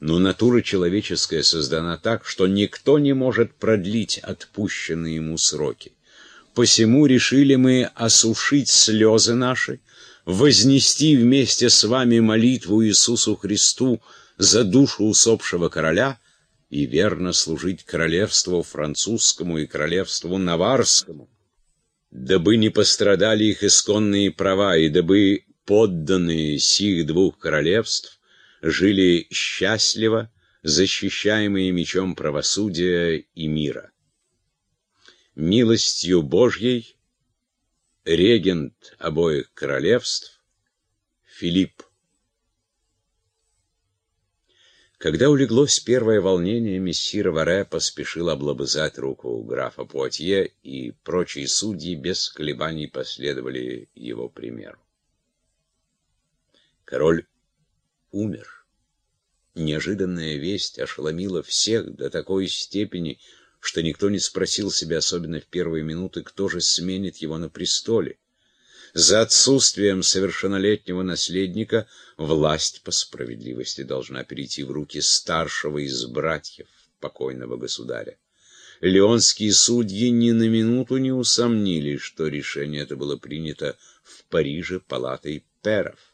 Но натура человеческая создана так, что никто не может продлить отпущенные ему сроки. Посему решили мы осушить слезы наши, вознести вместе с вами молитву Иисусу Христу за душу усопшего короля и верно служить королевству французскому и королевству наварскому, дабы не пострадали их исконные права и дабы подданные сих двух королевств жили счастливо, защищаемые мечом правосудия и мира. Милостью Божьей регент обоих королевств Филипп. Когда улеглось первое волнение, мессир Варе поспешил облобызать руку графа Пуатье, и прочие судьи без колебаний последовали его примеру. Король умер. Неожиданная весть ошеломила всех до такой степени, что никто не спросил себя, особенно в первые минуты, кто же сменит его на престоле. За отсутствием совершеннолетнего наследника власть по справедливости должна перейти в руки старшего из братьев покойного государя. Леонские судьи ни на минуту не усомнились, что решение это было принято в Париже палатой перов.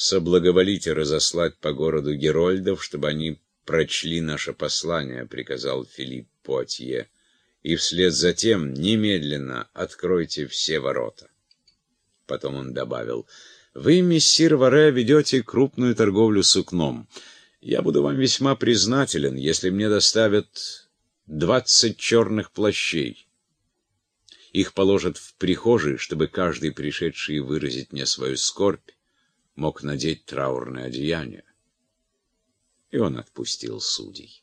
«Соблаговолите разослать по городу герольдов, чтобы они прочли наше послание», — приказал Филипп Пуатье и вслед за тем немедленно откройте все ворота. Потом он добавил, «Вы, мессир Варе, ведете крупную торговлю сукном. Я буду вам весьма признателен, если мне доставят двадцать черных плащей. Их положат в прихожей, чтобы каждый, пришедший выразить мне свою скорбь, мог надеть траурное одеяние». И он отпустил судей.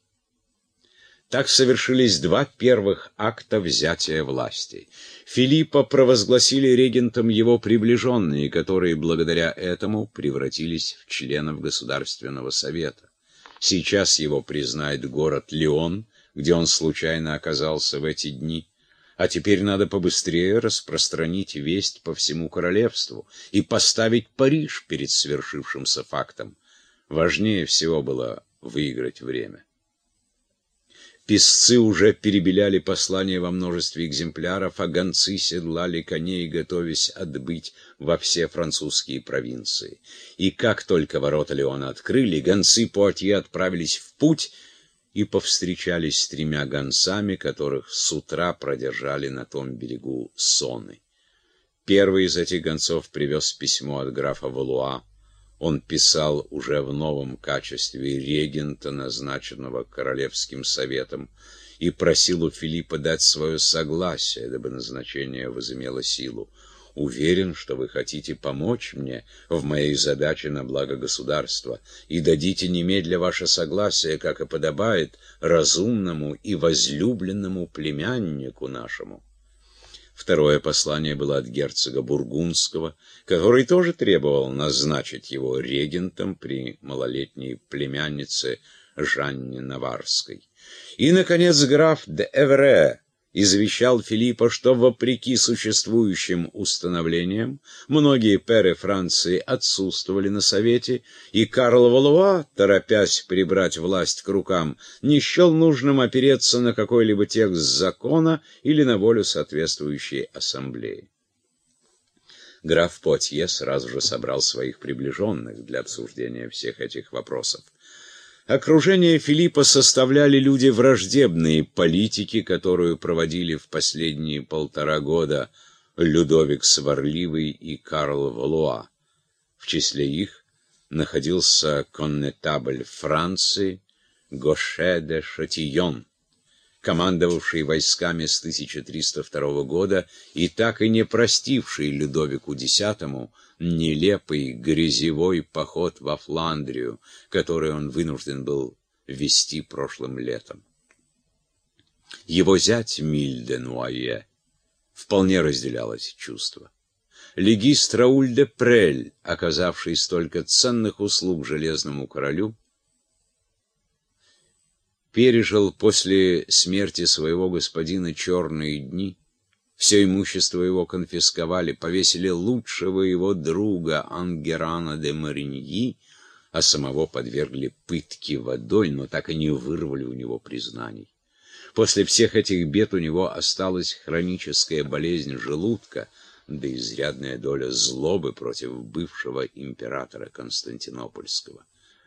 Так совершились два первых акта взятия власти. Филиппа провозгласили регентом его приближенные, которые благодаря этому превратились в членов Государственного совета. Сейчас его признает город Леон, где он случайно оказался в эти дни. А теперь надо побыстрее распространить весть по всему королевству и поставить Париж перед свершившимся фактом. Важнее всего было выиграть время. Песцы уже перебеляли послания во множестве экземпляров, а гонцы седлали коней, готовясь отбыть во все французские провинции. И как только ворота Леона открыли, гонцы Пуатье отправились в путь и повстречались с тремя гонцами, которых с утра продержали на том берегу Соны. Первый из этих гонцов привез письмо от графа Валуа, он писал уже в новом качестве регента, назначенного Королевским советом, и просил у Филиппа дать свое согласие, дабы назначение возымело силу. Уверен, что вы хотите помочь мне в моей задаче на благо государства, и дадите немедля ваше согласие, как и подобает разумному и возлюбленному племяннику нашему. Второе послание было от герцога Бургундского, который тоже требовал назначить его регентом при малолетней племяннице Жанне Наварской. И, наконец, граф де Эвре извещал Филиппа, что, вопреки существующим установлениям, многие перы Франции отсутствовали на Совете, и Карл Валуа, торопясь прибрать власть к рукам, не счел нужным опереться на какой-либо текст закона или на волю соответствующей ассамблеи. Граф Потье сразу же собрал своих приближенных для обсуждения всех этих вопросов. Окружение Филиппа составляли люди враждебные политики, которую проводили в последние полтора года Людовик Сварливый и Карл Валуа. В числе их находился коннетабль Франции Гоше де Шатийон командовавший войсками с 1302 года и так и не простивший Людовику X нелепый грязевой поход во Фландрию, который он вынужден был вести прошлым летом. Его зять Мильде Нуае вполне разделялось чувство. Легист Рауль де Прель, оказавший столько ценных услуг железному королю, пережил после смерти своего господина черные дни. Все имущество его конфисковали, повесили лучшего его друга Ангерана де Мариньи, а самого подвергли пытке водой, но так и не вырвали у него признаний. После всех этих бед у него осталась хроническая болезнь желудка, да изрядная доля злобы против бывшего императора Константинопольского.